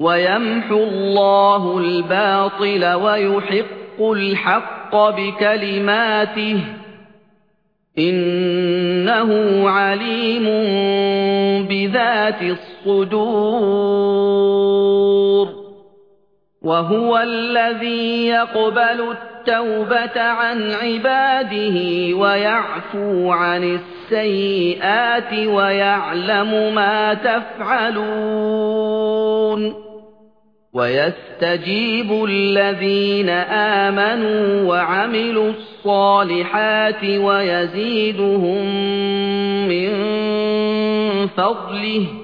ويمحو الله الباطل ويحق الحق بكلماته إنه عليم بذات الصدور وهو الذي يقبل التوبة عن عباده ويعفو عن السيئات ويعلم ما تفعلون ويستجيب الذين آمنوا وعملوا الصالحات ويزيدهم من فضله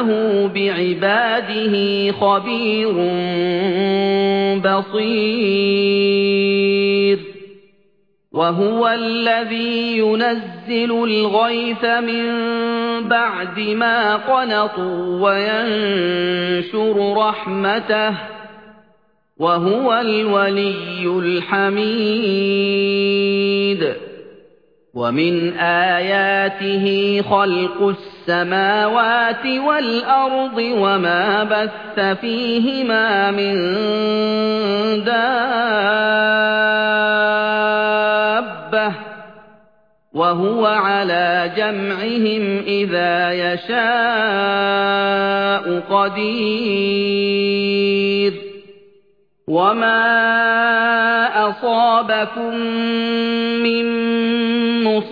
إنه بعباده خبير بصير. وهو الذي ينزل الغيث من بعد ما قنطوا وينشر رحمته. وهو الولي الحميد. ومن آياته خلق السماوات والأرض وما بث فيهما من دابة وهو على جمعهم إذا يشاء قدير وما أصابكم من